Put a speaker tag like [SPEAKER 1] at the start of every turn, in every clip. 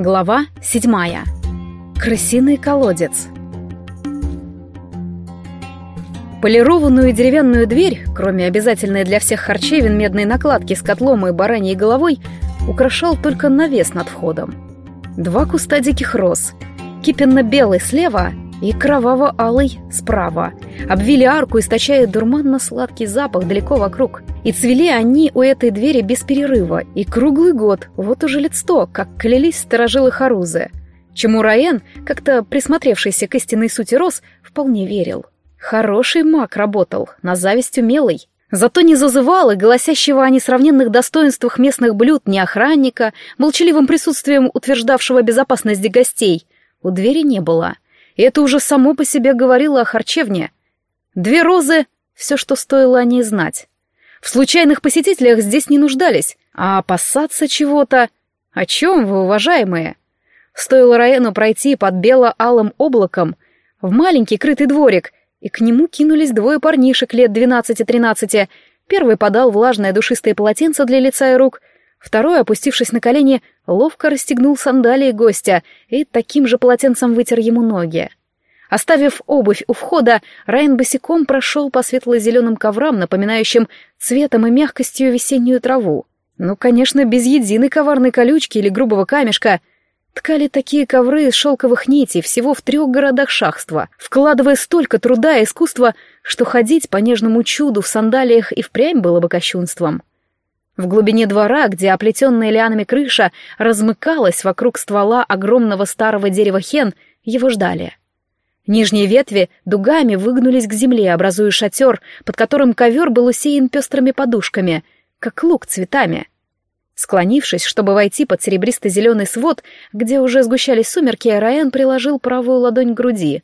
[SPEAKER 1] Глава седьмая. Крысиный колодец. Полированную деревянную дверь, кроме обязательной для всех харчевин медной накладки с котлом и бараньей головой, украшал только навес над входом. Два куста диких роз, кипенно-белый слева и кроваво-алый справа, обвили арку, источая дурманно-сладкий запах далеко вокруг. И цвели они у этой двери без перерыва, и круглый год, вот уже лет сто, как клялись сторожилы Харузы, чему Раен, как-то присмотревшийся к истинной сути роз, вполне верил. Хороший маг работал, на зависть умелый. Зато не зазывал и голосящего о несравненных достоинствах местных блюд ни охранника, молчаливым присутствием утверждавшего безопасность гостей, у двери не было. Это уже само по себе говорило о харчевне. Две розы — все, что стоило о ней знать. В случайных посетителях здесь не нуждались, а опасаться чего-то... О чем вы, уважаемые? Стоило Раену пройти под бело-алым облаком в маленький крытый дворик — и к нему кинулись двое парнишек лет двенадцати-тринадцати. Первый подал влажное душистое полотенце для лица и рук, второй, опустившись на колени, ловко расстегнул сандалии гостя и таким же полотенцем вытер ему ноги. Оставив обувь у входа, Райан босиком прошел по светло-зеленым коврам, напоминающим цветом и мягкостью весеннюю траву. Ну, конечно, без единой коварной колючки или грубого камешка — Ткали такие ковры из шелковых нитей всего в трех городах шахства, вкладывая столько труда и искусства, что ходить по нежному чуду в сандалиях и впрямь было бы кощунством. В глубине двора, где оплетенная лианами крыша размыкалась вокруг ствола огромного старого дерева хен, его ждали. Нижние ветви дугами выгнулись к земле, образуя шатер, под которым ковер был усеян пестрыми подушками, как лук цветами — Склонившись, чтобы войти под серебристо-зеленый свод, где уже сгущались сумерки, Раен приложил правую ладонь к груди.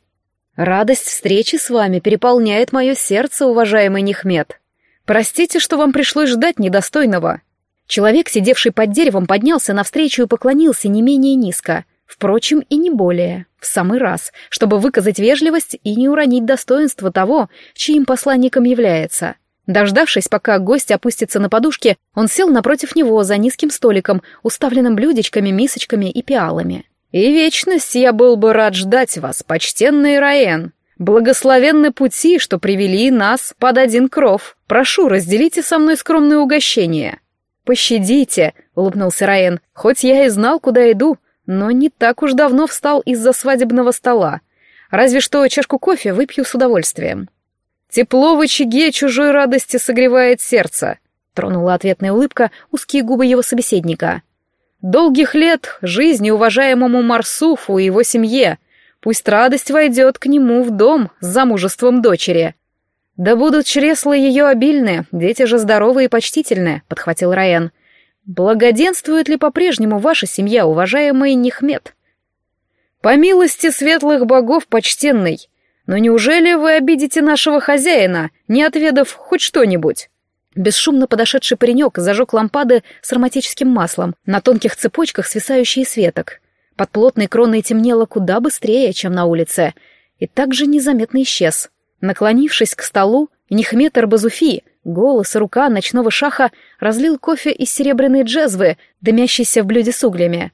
[SPEAKER 1] «Радость встречи с вами переполняет мое сердце, уважаемый Нехмед. Простите, что вам пришлось ждать недостойного». Человек, сидевший под деревом, поднялся навстречу и поклонился не менее низко. Впрочем, и не более, в самый раз, чтобы выказать вежливость и не уронить достоинство того, чьим посланником является — Дождавшись, пока гость опустится на подушке, он сел напротив него за низким столиком, уставленным блюдечками, мисочками и пиалами. «И вечность я был бы рад ждать вас, почтенный Раен. Благословенны пути, что привели нас под один кров. Прошу, разделите со мной скромное угощение». «Пощадите», — улыбнулся Раен, — «хоть я и знал, куда иду, но не так уж давно встал из-за свадебного стола. Разве что чашку кофе выпью с удовольствием». Тепло в очаге чужой радости согревает сердце, тронула ответная улыбка узкие губы его собеседника. Долгих лет жизни уважаемому Марсуфу и его семье. Пусть радость войдет к нему в дом с замужеством дочери. Да будут чресла ее обильные, дети же здоровые и почтительные, подхватил Раен. Благоденствует ли по-прежнему ваша семья, уважаемый Нехмед? По милости светлых богов, почтенный, но неужели вы обидите нашего хозяина, не отведав хоть что-нибудь?» Бесшумно подошедший паренек зажег лампады с ароматическим маслом, на тонких цепочках свисающие светок. Под плотной кроной темнело куда быстрее, чем на улице, и также незаметно исчез. Наклонившись к столу, Нехмет Арбазуфи, голос и рука ночного шаха разлил кофе из серебряной джезвы, дымящейся в блюде с углями.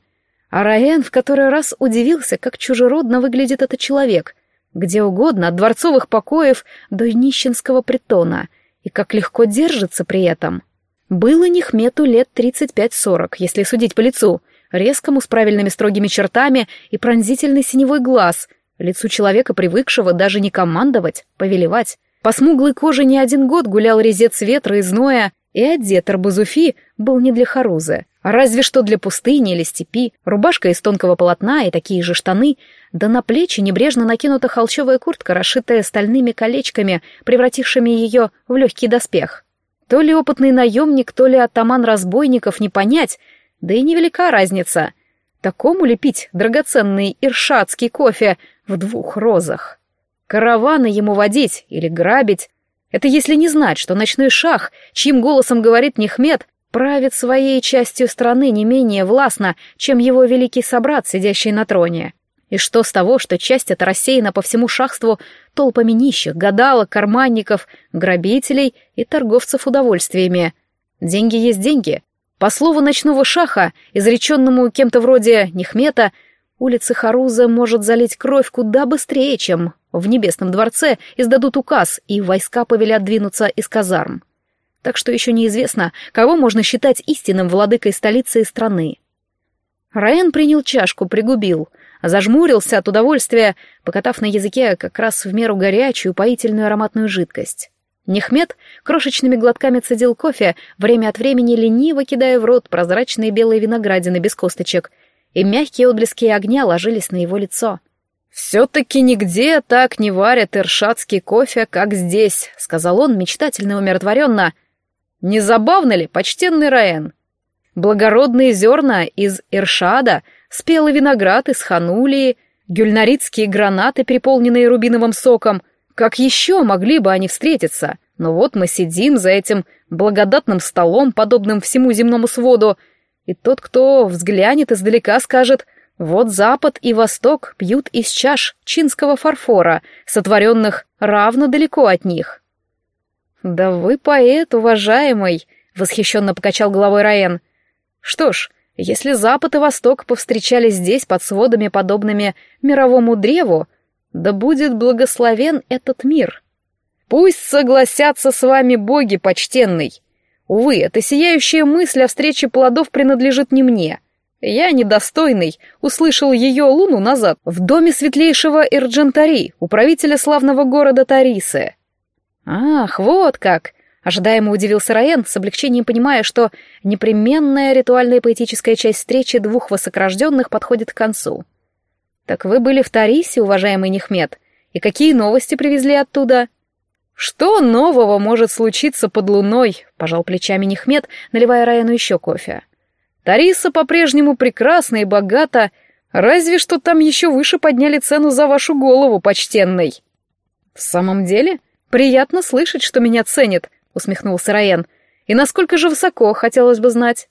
[SPEAKER 1] А Раен в который раз удивился, как чужеродно выглядит этот человек — где угодно, от дворцовых покоев до нищенского притона, и как легко держится при этом. Было Нехмету лет 35-40, если судить по лицу, резкому с правильными строгими чертами и пронзительный синевой глаз, лицу человека, привыкшего даже не командовать, повелевать. По смуглой коже не один год гулял резец ветра и зноя, и одет Арбузуфи был не для Харузы, а разве что для пустыни или степи, рубашка из тонкого полотна и такие же штаны, да на плечи небрежно накинута холщовая куртка, расшитая стальными колечками, превратившими ее в легкий доспех. То ли опытный наемник, то ли атаман разбойников не понять, да и невелика разница. Такому лепить драгоценный иршатский кофе в двух розах. Караваны ему водить или грабить, это если не знать, что ночной шах, чьим голосом говорит Нехмед, правит своей частью страны не менее властно, чем его великий собрат, сидящий на троне. И что с того, что часть эта рассеяна по всему шахству толпами нищих, гадалок, карманников, грабителей и торговцев удовольствиями? Деньги есть деньги. По слову ночного шаха, изреченному кем-то вроде Нехмета, улицы Харуза может залить кровь куда быстрее, чем в Небесном дворце издадут указ, и войска повелят двинуться из казарм. Так что еще неизвестно, кого можно считать истинным владыкой столицы и страны. Раен принял чашку, пригубил, зажмурился от удовольствия, покатав на языке как раз в меру горячую, поительную ароматную жидкость. Нехмед крошечными глотками цедил кофе, время от времени лениво кидая в рот прозрачные белые виноградины без косточек, и мягкие отблески огня ложились на его лицо. «Все-таки нигде так не варят иршатский кофе, как здесь», — сказал он мечтательно умиротворенно. «Не забавно ли, почтенный Раен? Благородные зерна из Иршада, спелый виноград из Ханулии, гюльнаритские гранаты, переполненные рубиновым соком — как еще могли бы они встретиться? Но вот мы сидим за этим благодатным столом, подобным всему земному своду, и тот, кто взглянет издалека, скажет «Вот Запад и Восток пьют из чаш чинского фарфора, сотворенных равно далеко от них». «Да вы поэт, уважаемый!» — восхищенно покачал головой Раен. «Что ж, если Запад и Восток повстречались здесь под сводами, подобными мировому древу, да будет благословен этот мир. Пусть согласятся с вами боги, почтенный. Увы, эта сияющая мысль о встрече плодов принадлежит не мне. Я, недостойный, услышал ее луну назад в доме светлейшего Ирджентари, управителя славного города Тарисы. Ах, вот как! Ожидаемо удивился Раен, с облегчением понимая, что непременная ритуальная поэтическая часть встречи двух высокорожденных подходит к концу. «Так вы были в Тарисе, уважаемый Нехмед, и какие новости привезли оттуда?» «Что нового может случиться под луной?» — пожал плечами Нехмед, наливая Раяну еще кофе. «Тариса по-прежнему прекрасна и богата, разве что там еще выше подняли цену за вашу голову, почтенный». «В самом деле? Приятно слышать, что меня ценят», — усмехнулся Раян. «И насколько же высоко, хотелось бы знать».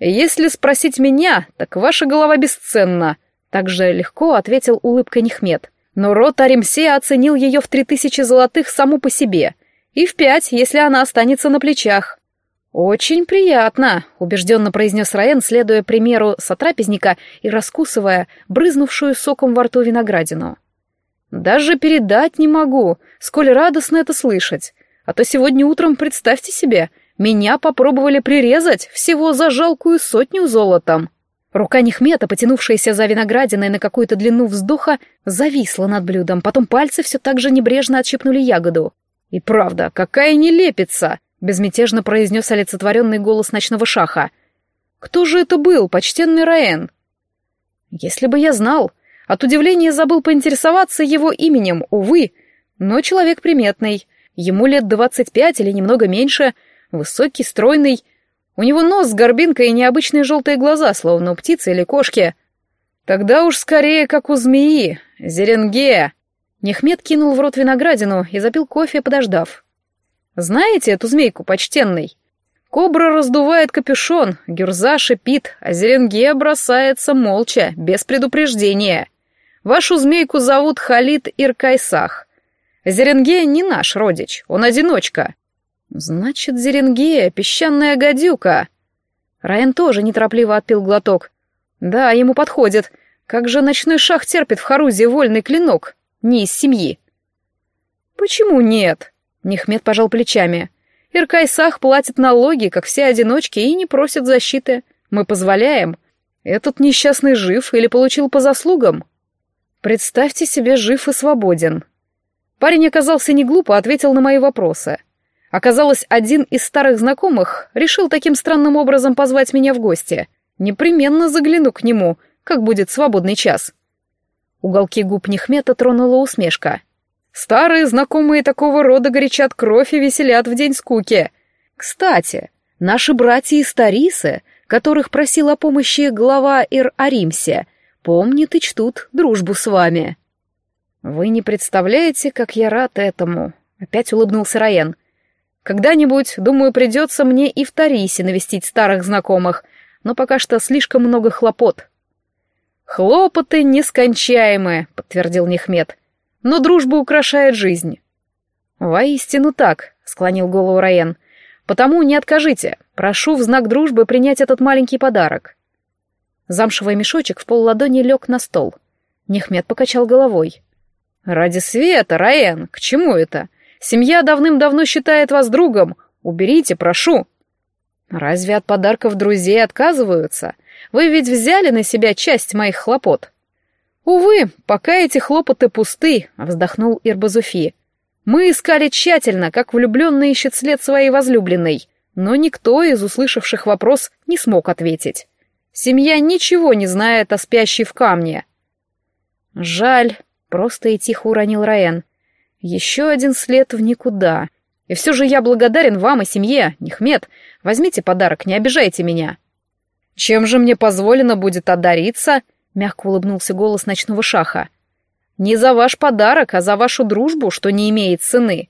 [SPEAKER 1] «Если спросить меня, так ваша голова бесценна», также легко ответил улыбкой Нехмед. Но рот Аримсея оценил ее в три тысячи золотых саму по себе. И в пять, если она останется на плечах. «Очень приятно», — убежденно произнес Раен, следуя примеру сотрапезника и раскусывая брызнувшую соком во рту виноградину. «Даже передать не могу, сколь радостно это слышать. А то сегодня утром, представьте себе, меня попробовали прирезать всего за жалкую сотню золотом». Рука Нехмета, потянувшаяся за виноградиной на какую-то длину вздоха, зависла над блюдом, потом пальцы все так же небрежно отщипнули ягоду. «И правда, какая нелепица!» — безмятежно произнес олицетворенный голос ночного шаха. «Кто же это был, почтенный Раэн?» «Если бы я знал. От удивления забыл поинтересоваться его именем, увы. Но человек приметный. Ему лет двадцать пять или немного меньше, высокий, стройный, у него нос с горбинкой и необычные желтые глаза, словно у птицы или кошки. Тогда уж скорее, как у змеи. Зеренге. Нехмед кинул в рот виноградину и запил кофе, подождав. Знаете эту змейку, почтенный? Кобра раздувает капюшон, гюрза шипит, а Зеренге бросается молча, без предупреждения. Вашу змейку зовут Халид Иркайсах. Зеренге не наш родич, он одиночка. «Значит, Зеренгея, песчаная гадюка!» Райан тоже неторопливо отпил глоток. «Да, ему подходит. Как же ночной шах терпит в Харузе вольный клинок? Не из семьи». «Почему нет?» — Нехмед пожал плечами. «Иркайсах платит налоги, как все одиночки, и не просит защиты. Мы позволяем. Этот несчастный жив или получил по заслугам?» «Представьте себе, жив и свободен». Парень оказался не глупо, ответил на мои вопросы — Оказалось, один из старых знакомых решил таким странным образом позвать меня в гости. Непременно загляну к нему, как будет свободный час. Уголки губ Нехмета тронула усмешка. Старые знакомые такого рода горячат кровь и веселят в день скуки. Кстати, наши братья из Тарисы, которых просил о помощи глава Ир-Аримсе, помнят и чтут дружбу с вами. Вы не представляете, как я рад этому, опять улыбнулся Раен. Когда-нибудь, думаю, придется мне и в Тарисе навестить старых знакомых, но пока что слишком много хлопот. «Хлопоты нескончаемые», — подтвердил Нехмед, — «но дружба украшает жизнь». «Воистину так», — склонил голову Раен. Потому не откажите. Прошу в знак дружбы принять этот маленький подарок». Замшевый мешочек в полладони лег на стол. Нехмед покачал головой. «Ради света, Раен, к чему это? Семья давным-давно считает вас другом. Уберите, прошу». «Разве от подарков друзей отказываются? Вы ведь взяли на себя часть моих хлопот». «Увы, пока эти хлопоты пусты», — вздохнул Ирбазуфи. «Мы искали тщательно, как влюбленный ищет след своей возлюбленной, но никто из услышавших вопрос не смог ответить. Семья ничего не знает о спящей в камне». «Жаль», — просто и тихо уронил Раен. «Еще один след в никуда. И все же я благодарен вам и семье, Нехмед. Возьмите подарок, не обижайте меня». «Чем же мне позволено будет одариться?» — мягко улыбнулся голос ночного шаха. «Не за ваш подарок, а за вашу дружбу, что не имеет цены».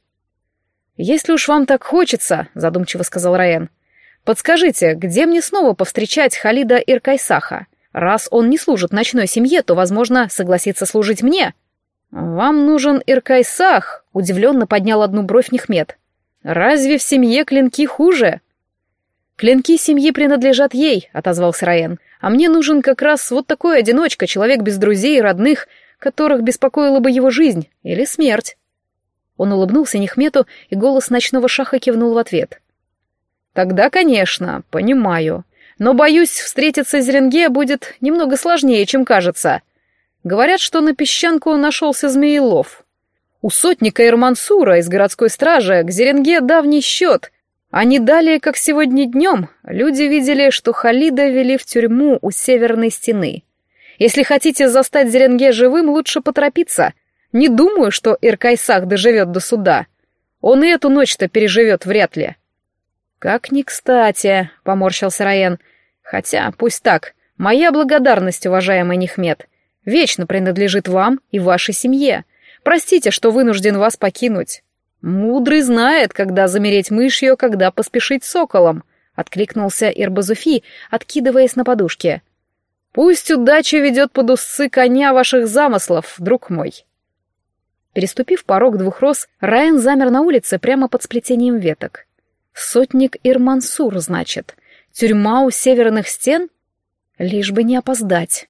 [SPEAKER 1] «Если уж вам так хочется», — задумчиво сказал Раен, — «подскажите, где мне снова повстречать Халида Иркайсаха? Раз он не служит ночной семье, то, возможно, согласится служить мне». «Вам нужен Иркайсах», — удивленно поднял одну бровь Нехмед. «Разве в семье клинки хуже?» «Клинки семьи принадлежат ей», — отозвался Раен. «А мне нужен как раз вот такой одиночка, человек без друзей и родных, которых беспокоила бы его жизнь или смерть». Он улыбнулся Нехмету, и голос ночного шаха кивнул в ответ. «Тогда, конечно, понимаю. Но, боюсь, встретиться с Зеренге будет немного сложнее, чем кажется. Говорят, что на песчанку нашелся змеелов. У сотника Ирмансура из городской стражи к Зеренге давний счет — а не далее, как сегодня днем, люди видели, что Халида вели в тюрьму у северной стены. Если хотите застать Зеренге живым, лучше поторопиться. Не думаю, что Иркайсах доживет до суда. Он и эту ночь-то переживет вряд ли. «Как ни кстати», — поморщился Раен. «Хотя, пусть так. Моя благодарность, уважаемый Нехмед, вечно принадлежит вам и вашей семье. Простите, что вынужден вас покинуть». «Мудрый знает, когда замереть мышью, когда поспешить соколом», — откликнулся Ирбазуфи, откидываясь на подушке. «Пусть удача ведет под усы коня ваших замыслов, друг мой». Переступив порог двух роз, Райан замер на улице прямо под сплетением веток. «Сотник Ирмансур, значит. Тюрьма у северных стен? Лишь бы не опоздать».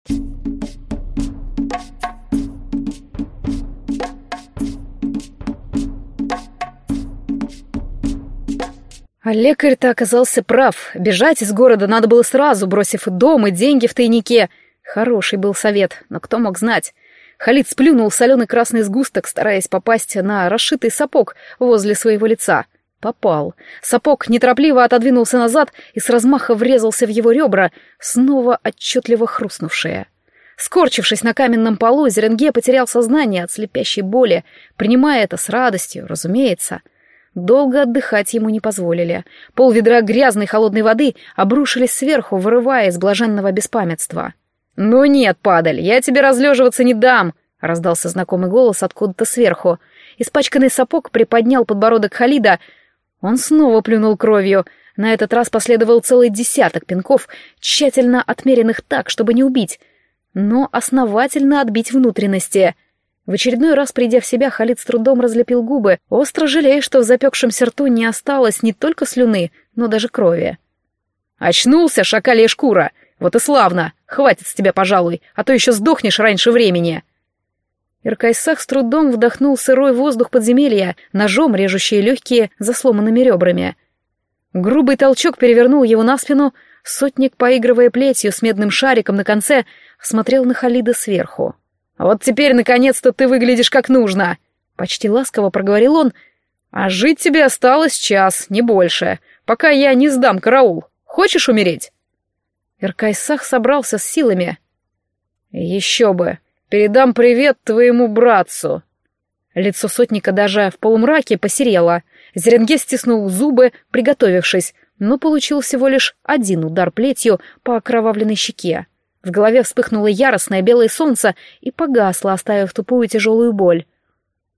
[SPEAKER 1] А лекарь-то оказался прав. Бежать из города надо было сразу, бросив и дом, и деньги в тайнике. Хороший был совет, но кто мог знать? Халид сплюнул соленый красный сгусток, стараясь попасть на расшитый сапог возле своего лица. Попал. Сапог неторопливо отодвинулся назад и с размаха врезался в его ребра, снова отчетливо хрустнувшие. Скорчившись на каменном полу, Зеренге потерял сознание от слепящей боли, принимая это с радостью, разумеется — Долго отдыхать ему не позволили. Пол ведра грязной холодной воды обрушились сверху, вырывая из блаженного беспамятства. «Ну нет, падаль, я тебе разлеживаться не дам!» — раздался знакомый голос откуда-то сверху. Испачканный сапог приподнял подбородок Халида. Он снова плюнул кровью. На этот раз последовал целый десяток пинков, тщательно отмеренных так, чтобы не убить, но основательно отбить внутренности — в очередной раз, придя в себя, Халид с трудом разлепил губы, остро жалея, что в запекшемся рту не осталось не только слюны, но даже крови. «Очнулся, шакалья шкура! Вот и славно! Хватит с тебя, пожалуй, а то еще сдохнешь раньше времени!» Иркайсах с трудом вдохнул сырой воздух подземелья, ножом режущие легкие за сломанными ребрами. Грубый толчок перевернул его на спину, сотник, поигрывая плетью с медным шариком на конце, смотрел на Халида сверху. «Вот теперь, наконец-то, ты выглядишь как нужно!» Почти ласково проговорил он. «А жить тебе осталось час, не больше, пока я не сдам караул. Хочешь умереть?» Иркайсах собрался с силами. «Еще бы! Передам привет твоему братцу!» Лицо сотника даже в полумраке посерело. Зеренге стиснул зубы, приготовившись, но получил всего лишь один удар плетью по окровавленной щеке. В голове вспыхнуло яростное белое солнце и погасло, оставив тупую тяжелую боль.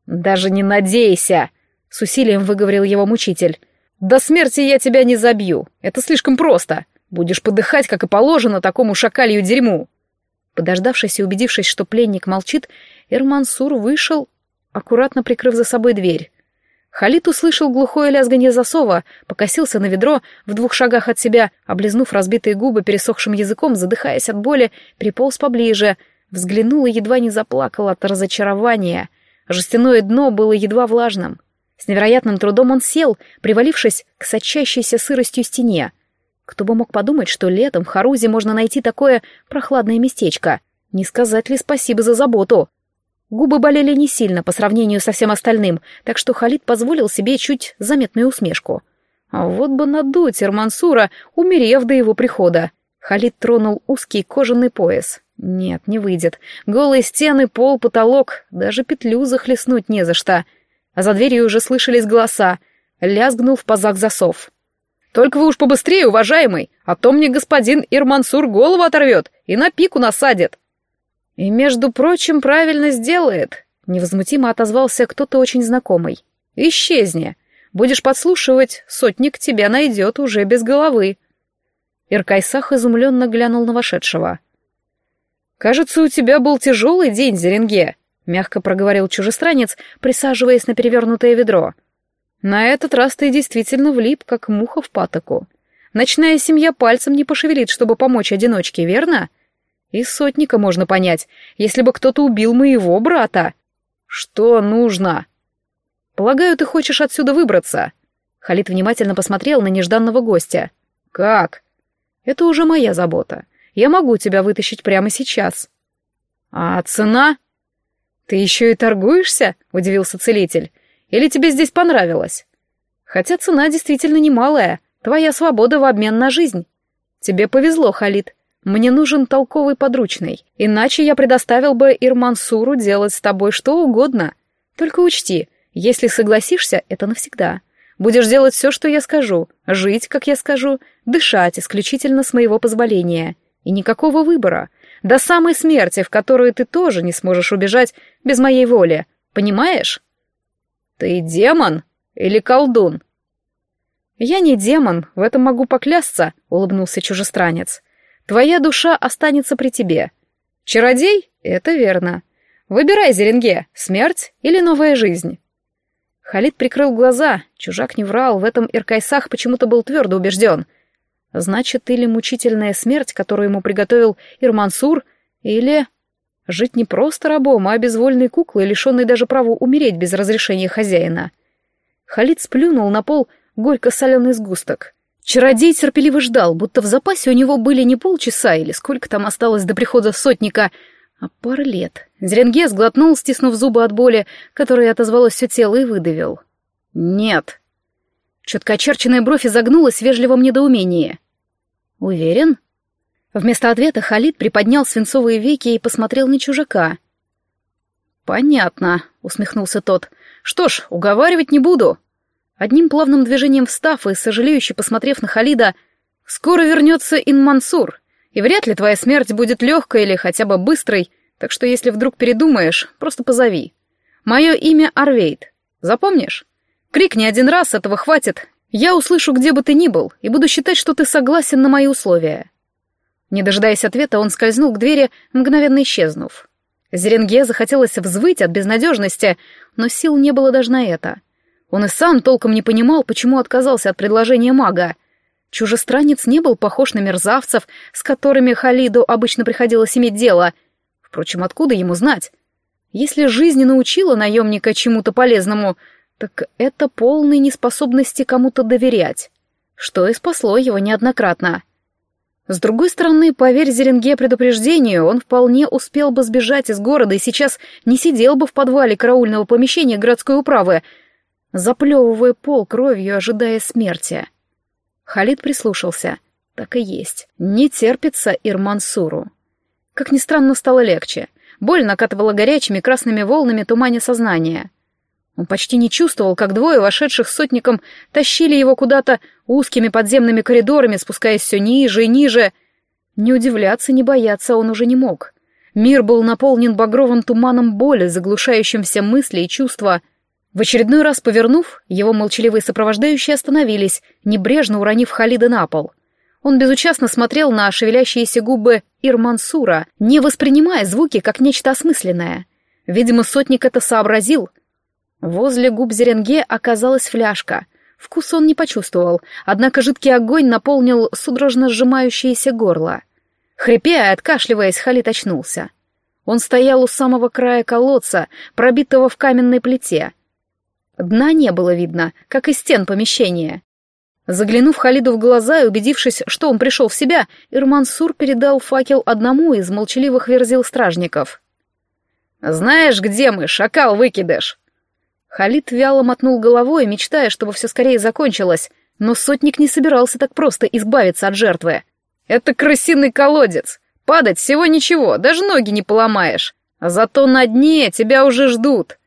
[SPEAKER 1] «Даже не надейся!» — с усилием выговорил его мучитель. «До смерти я тебя не забью. Это слишком просто. Будешь подыхать, как и положено, такому шакалью дерьму». Подождавшись и убедившись, что пленник молчит, Эрмансур вышел, аккуратно прикрыв за собой дверь. Халид услышал глухое лязганье засова, покосился на ведро в двух шагах от себя, облизнув разбитые губы пересохшим языком, задыхаясь от боли, приполз поближе, взглянул и едва не заплакал от разочарования. Жестяное дно было едва влажным. С невероятным трудом он сел, привалившись к сочащейся сыростью стене. Кто бы мог подумать, что летом в Харузе можно найти такое прохладное местечко. Не сказать ли спасибо за заботу? Губы болели не сильно по сравнению со всем остальным, так что Халид позволил себе чуть заметную усмешку. А вот бы надуть Ирмансура, умерев до его прихода. Халид тронул узкий кожаный пояс. Нет, не выйдет. Голые стены, пол, потолок, даже петлю захлестнуть не за что. А за дверью уже слышались голоса. Лязгнул в пазах засов. «Только вы уж побыстрее, уважаемый, а то мне господин Ирмансур голову оторвет и на пику насадит». «И, между прочим, правильно сделает», — невозмутимо отозвался кто-то очень знакомый. «Исчезни. Будешь подслушивать, сотник тебя найдет уже без головы». Иркайсах изумленно глянул на вошедшего. «Кажется, у тебя был тяжелый день, Зеренге», — мягко проговорил чужестранец, присаживаясь на перевернутое ведро. «На этот раз ты действительно влип, как муха в патоку. Ночная семья пальцем не пошевелит, чтобы помочь одиночке, верно?» И сотника можно понять, если бы кто-то убил моего брата. Что нужно? Полагаю, ты хочешь отсюда выбраться. Халид внимательно посмотрел на нежданного гостя. Как? Это уже моя забота. Я могу тебя вытащить прямо сейчас. А цена? Ты еще и торгуешься? Удивился целитель. Или тебе здесь понравилось? Хотя цена действительно немалая. Твоя свобода в обмен на жизнь. Тебе повезло, Халид. Мне нужен толковый подручный, иначе я предоставил бы Ирмансуру делать с тобой что угодно. Только учти, если согласишься, это навсегда. Будешь делать все, что я скажу, жить, как я скажу, дышать исключительно с моего позволения. И никакого выбора. До самой смерти, в которую ты тоже не сможешь убежать без моей воли. Понимаешь? Ты демон или колдун? Я не демон, в этом могу поклясться, улыбнулся чужестранец. Твоя душа останется при тебе. Чародей? Это верно. Выбирай, Зеренге, смерть или новая жизнь. Халид прикрыл глаза, чужак не врал, в этом Иркайсах почему-то был твердо убежден. Значит, или мучительная смерть, которую ему приготовил Ирмансур, или... Жить не просто рабом, а безвольной куклой, лишенной даже права умереть без разрешения хозяина. Халид сплюнул на пол горько-соленый сгусток. Чародей терпеливо ждал, будто в запасе у него были не полчаса или сколько там осталось до прихода сотника, а пара лет. Зренге сглотнул, стиснув зубы от боли, которая отозвалась все тело, и выдавил. «Нет». Четко очерченная бровь изогнулась в вежливом недоумении. «Уверен?» Вместо ответа Халид приподнял свинцовые веки и посмотрел на чужака. «Понятно», — усмехнулся тот. «Что ж, уговаривать не буду. Одним плавным движением встав и сожалеюще посмотрев на Халида, «Скоро вернется Инмансур, и вряд ли твоя смерть будет легкой или хотя бы быстрой, так что если вдруг передумаешь, просто позови. Мое имя Арвейд. Запомнишь? Крикни один раз, этого хватит. Я услышу, где бы ты ни был, и буду считать, что ты согласен на мои условия». Не дожидаясь ответа, он скользнул к двери, мгновенно исчезнув. Зеренге захотелось взвыть от безнадежности, но сил не было даже на это — он и сам толком не понимал, почему отказался от предложения мага. Чужестранец не был похож на мерзавцев, с которыми Халиду обычно приходилось иметь дело. Впрочем, откуда ему знать? Если жизнь научила наемника чему-то полезному, так это полной неспособности кому-то доверять, что и спасло его неоднократно. С другой стороны, поверь Зеренге предупреждению, он вполне успел бы сбежать из города и сейчас не сидел бы в подвале караульного помещения городской управы, заплевывая пол кровью, ожидая смерти. Халид прислушался. Так и есть. Не терпится Ирмансуру. Как ни странно, стало легче. Боль накатывала горячими красными волнами тумане сознания. Он почти не чувствовал, как двое вошедших сотником тащили его куда-то узкими подземными коридорами, спускаясь все ниже и ниже. Не удивляться, не бояться он уже не мог. Мир был наполнен багровым туманом боли, заглушающим все мысли и чувства — в очередной раз повернув, его молчаливые сопровождающие остановились, небрежно уронив Халида на пол. Он безучастно смотрел на шевелящиеся губы Ирмансура, не воспринимая звуки как нечто осмысленное. Видимо, сотник это сообразил. Возле губ Зеренге оказалась фляжка. Вкус он не почувствовал, однако жидкий огонь наполнил судорожно сжимающееся горло. Хрипя и откашливаясь, Халид очнулся. Он стоял у самого края колодца, пробитого в каменной плите. Дна не было видно, как и стен помещения. Заглянув Халиду в глаза и убедившись, что он пришел в себя, Ирмансур передал факел одному из молчаливых верзил стражников. «Знаешь, где мы, шакал-выкидыш?» Халид вяло мотнул головой, мечтая, чтобы все скорее закончилось, но сотник не собирался так просто избавиться от жертвы. «Это крысиный колодец. Падать всего ничего, даже ноги не поломаешь. Зато на дне тебя уже ждут.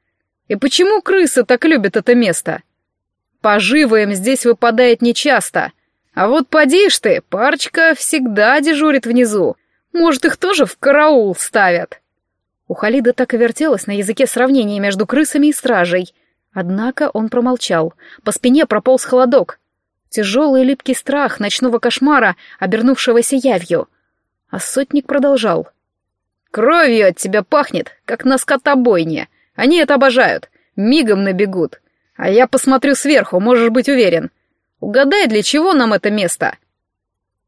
[SPEAKER 1] И почему крысы так любят это место? Поживаем здесь выпадает нечасто. А вот подишь ты, парочка всегда дежурит внизу. Может, их тоже в караул ставят?» У Халида так и вертелось на языке сравнение между крысами и стражей. Однако он промолчал. По спине прополз холодок. Тяжелый липкий страх ночного кошмара, обернувшегося явью. А сотник продолжал. «Кровью от тебя пахнет, как на скотобойне. Они это обожают. Мигом набегут. А я посмотрю сверху, можешь быть уверен. Угадай, для чего нам это место?»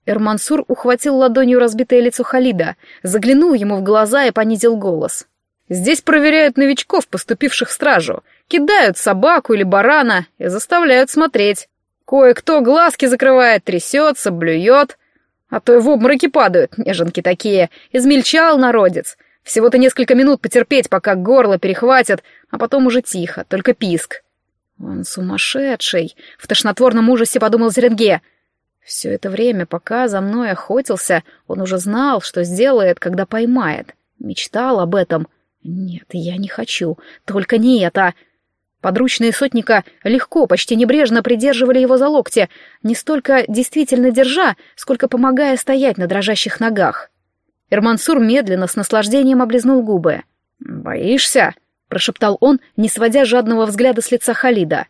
[SPEAKER 1] Эрмансур ухватил ладонью разбитое лицо Халида, заглянул ему в глаза и понизил голос. «Здесь проверяют новичков, поступивших в стражу, кидают собаку или барана и заставляют смотреть. Кое-кто глазки закрывает, трясется, блюет, а то и в обмороки падают, неженки такие. Измельчал народец. Всего-то несколько минут потерпеть, пока горло перехватят, а потом уже тихо, только писк». «Он сумасшедший!» — в тошнотворном ужасе подумал Зеренге — все это время, пока за мной охотился, он уже знал, что сделает, когда поймает. Мечтал об этом. Нет, я не хочу. Только не это. Подручные сотника легко, почти небрежно придерживали его за локти, не столько действительно держа, сколько помогая стоять на дрожащих ногах. Эрмансур медленно, с наслаждением облизнул губы. «Боишься?» — прошептал он, не сводя жадного взгляда с лица Халида.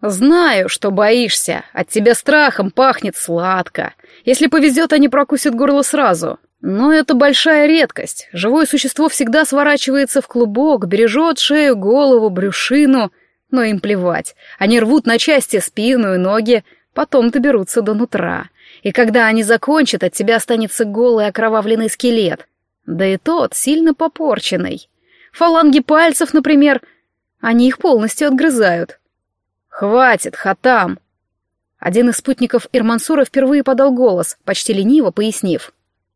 [SPEAKER 1] «Знаю, что боишься. От тебя страхом пахнет сладко. Если повезет, они прокусят горло сразу. Но это большая редкость. Живое существо всегда сворачивается в клубок, бережет шею, голову, брюшину. Но им плевать. Они рвут на части спину и ноги, потом доберутся до нутра. И когда они закончат, от тебя останется голый окровавленный скелет. Да и тот сильно попорченный. Фаланги пальцев, например, они их полностью отгрызают. «Хватит, Хатам!» Один из спутников Ирмансура впервые подал голос, почти лениво пояснив.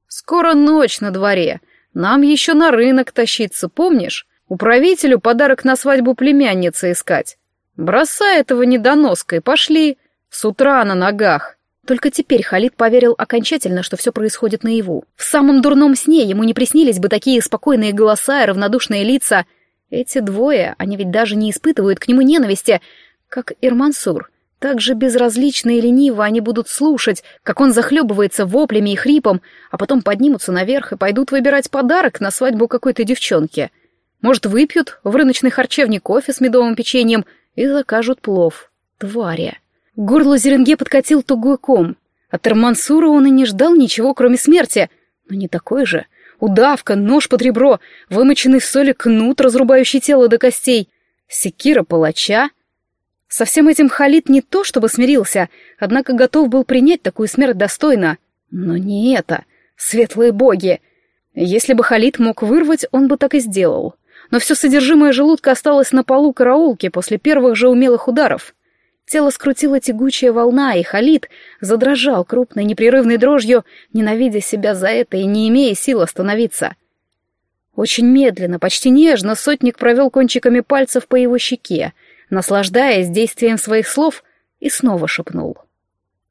[SPEAKER 1] «Скоро ночь на дворе. Нам еще на рынок тащиться, помнишь? Управителю подарок на свадьбу племянницы искать. Бросай этого недоноска и пошли. С утра на ногах». Только теперь Халид поверил окончательно, что все происходит наяву. В самом дурном сне ему не приснились бы такие спокойные голоса и равнодушные лица. Эти двое, они ведь даже не испытывают к нему ненависти, как Ирмансур. Так же безразлично и лениво они будут слушать, как он захлебывается воплями и хрипом, а потом поднимутся наверх и пойдут выбирать подарок на свадьбу какой-то девчонки. Может, выпьют в рыночной харчевне кофе с медовым печеньем и закажут плов. Тваря. Горло Зеренге подкатил тугой ком. От Ирмансура он и не ждал ничего, кроме смерти. Но не такой же. Удавка, нож под ребро, вымоченный в соли кнут, разрубающий тело до костей, секира палача, со всем этим Халид не то чтобы смирился, однако готов был принять такую смерть достойно. Но не это. Светлые боги. Если бы Халид мог вырвать, он бы так и сделал. Но все содержимое желудка осталось на полу караулки после первых же умелых ударов. Тело скрутила тягучая волна, и Халид задрожал крупной непрерывной дрожью, ненавидя себя за это и не имея сил остановиться. Очень медленно, почти нежно сотник провел кончиками пальцев по его щеке, наслаждаясь действием своих слов, и снова шепнул.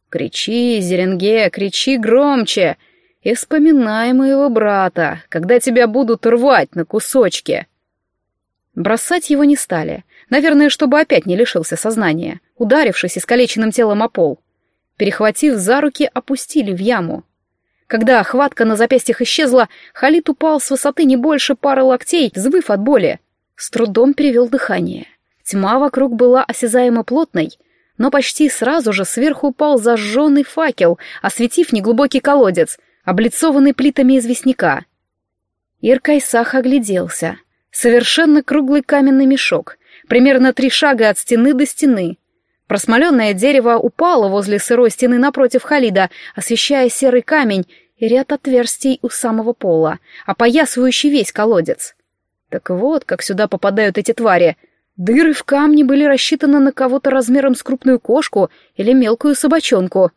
[SPEAKER 1] «Кричи, Зеренге, кричи громче, и вспоминай моего брата, когда тебя будут рвать на кусочки». Бросать его не стали, наверное, чтобы опять не лишился сознания, ударившись искалеченным телом о пол. Перехватив за руки, опустили в яму. Когда охватка на запястьях исчезла, Халид упал с высоты не больше пары локтей, взвыв от боли. С трудом перевел дыхание. Тьма вокруг была осязаемо плотной, но почти сразу же сверху упал зажженный факел, осветив неглубокий колодец, облицованный плитами известняка. Иркайсах огляделся. Совершенно круглый каменный мешок, примерно три шага от стены до стены. Просмоленное дерево упало возле сырой стены напротив Халида, освещая серый камень и ряд отверстий у самого пола, опоясывающий весь колодец. Так вот, как сюда попадают эти твари. Дыры в камне были рассчитаны на кого-то размером с крупную кошку или мелкую собачонку.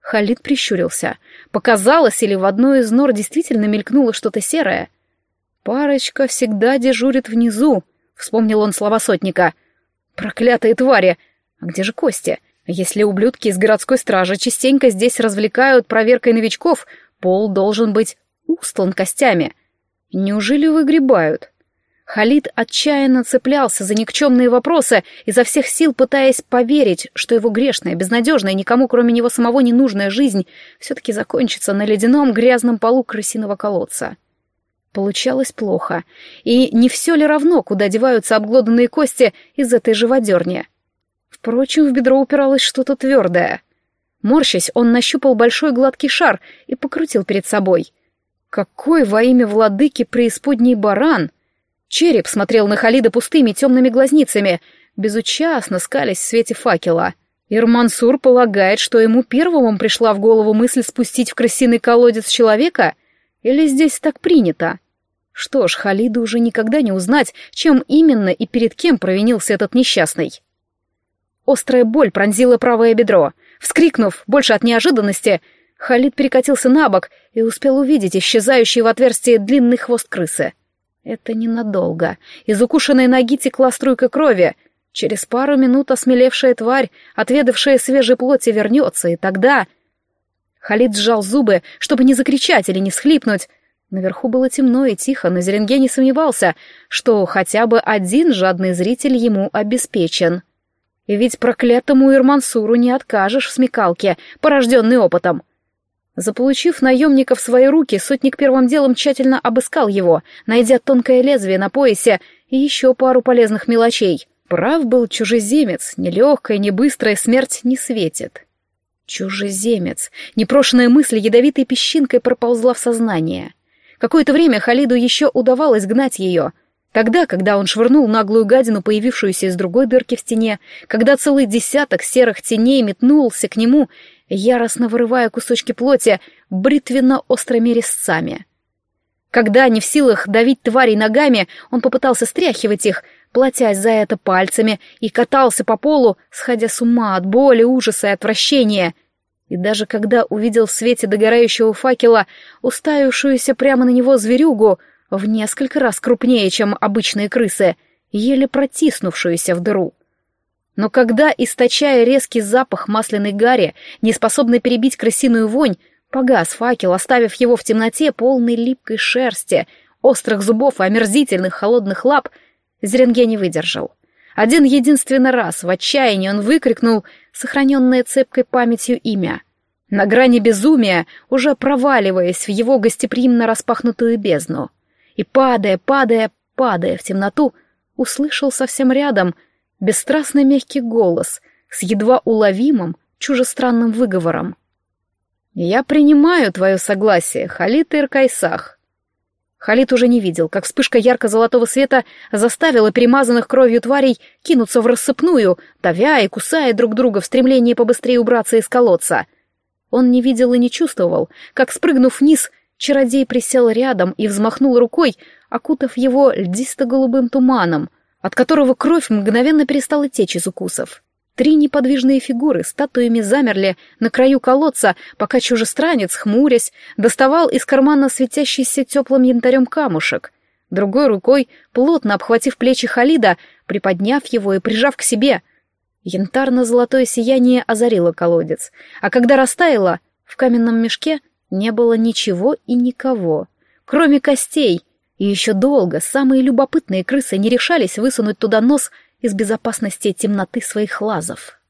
[SPEAKER 1] Халид прищурился. Показалось, или в одной из нор действительно мелькнуло что-то серое. «Парочка всегда дежурит внизу», — вспомнил он слова сотника. «Проклятые твари! А где же Костя? Если ублюдки из городской стражи частенько здесь развлекают проверкой новичков, пол должен быть устлан костями. Неужели выгребают? Халид отчаянно цеплялся за никчемные вопросы, изо всех сил пытаясь поверить, что его грешная, безнадежная, никому кроме него самого ненужная жизнь все-таки закончится на ледяном грязном полу крысиного колодца. Получалось плохо. И не все ли равно, куда деваются обглоданные кости из этой живодерни? Впрочем, в бедро упиралось что-то твердое. Морщась, он нащупал большой гладкий шар и покрутил перед собой. Какой во имя владыки преисподней баран! Череп смотрел на Халида пустыми темными глазницами, безучастно скались в свете факела. Ирмансур полагает, что ему первым пришла в голову мысль спустить в крысиный колодец человека? Или здесь так принято? Что ж, Халиду уже никогда не узнать, чем именно и перед кем провинился этот несчастный. Острая боль пронзила правое бедро. Вскрикнув, больше от неожиданности, Халид перекатился на бок и успел увидеть исчезающий в отверстие длинный хвост крысы. Это ненадолго. Из укушенной ноги текла струйка крови. Через пару минут осмелевшая тварь, отведавшая свежей плоти, вернется, и тогда... Халид сжал зубы, чтобы не закричать или не всхлипнуть. Наверху было темно и тихо, но Зеренге не сомневался, что хотя бы один жадный зритель ему обеспечен. Ведь проклятому Ирмансуру не откажешь в смекалке, порожденной опытом. Заполучив наемника в свои руки, сотник первым делом тщательно обыскал его, найдя тонкое лезвие на поясе и еще пару полезных мелочей. Прав был чужеземец, ни легкая, ни быстрая смерть не светит. Чужеземец. Непрошенная мысль ядовитой песчинкой проползла в сознание. Какое-то время Халиду еще удавалось гнать ее — Тогда, когда он швырнул наглую гадину, появившуюся из другой дырки в стене, когда целый десяток серых теней метнулся к нему, яростно вырывая кусочки плоти бритвенно-острыми резцами. Когда, не в силах давить тварей ногами, он попытался стряхивать их, платясь за это пальцами, и катался по полу, сходя с ума от боли, ужаса и отвращения. И даже когда увидел в свете догорающего факела уставившуюся прямо на него зверюгу — в несколько раз крупнее, чем обычные крысы, еле протиснувшуюся в дыру. Но когда, источая резкий запах масляной гари, не способный перебить крысиную вонь, погас факел, оставив его в темноте, полной липкой шерсти, острых зубов и омерзительных холодных лап, Зеренге не выдержал. Один единственный раз в отчаянии он выкрикнул сохраненное цепкой памятью имя. На грани безумия, уже проваливаясь в его гостеприимно распахнутую бездну — и, падая, падая, падая в темноту, услышал совсем рядом бесстрастный мягкий голос с едва уловимым чужестранным выговором. «Я принимаю твое согласие, Халит Иркайсах». Халит уже не видел, как вспышка ярко-золотого света заставила перемазанных кровью тварей кинуться в рассыпную, давя и кусая друг друга в стремлении побыстрее убраться из колодца. Он не видел и не чувствовал, как, спрыгнув вниз, Чародей присел рядом и взмахнул рукой, окутав его льдисто-голубым туманом, от которого кровь мгновенно перестала течь из укусов. Три неподвижные фигуры статуями замерли на краю колодца, пока чужестранец, хмурясь, доставал из кармана светящийся теплым янтарем камушек. Другой рукой, плотно обхватив плечи Халида, приподняв его и прижав к себе. Янтарно-золотое сияние озарило колодец, а когда растаяло, в каменном мешке — не было ничего и никого, кроме костей, и еще долго самые любопытные крысы не решались высунуть туда нос из безопасности темноты своих лазов.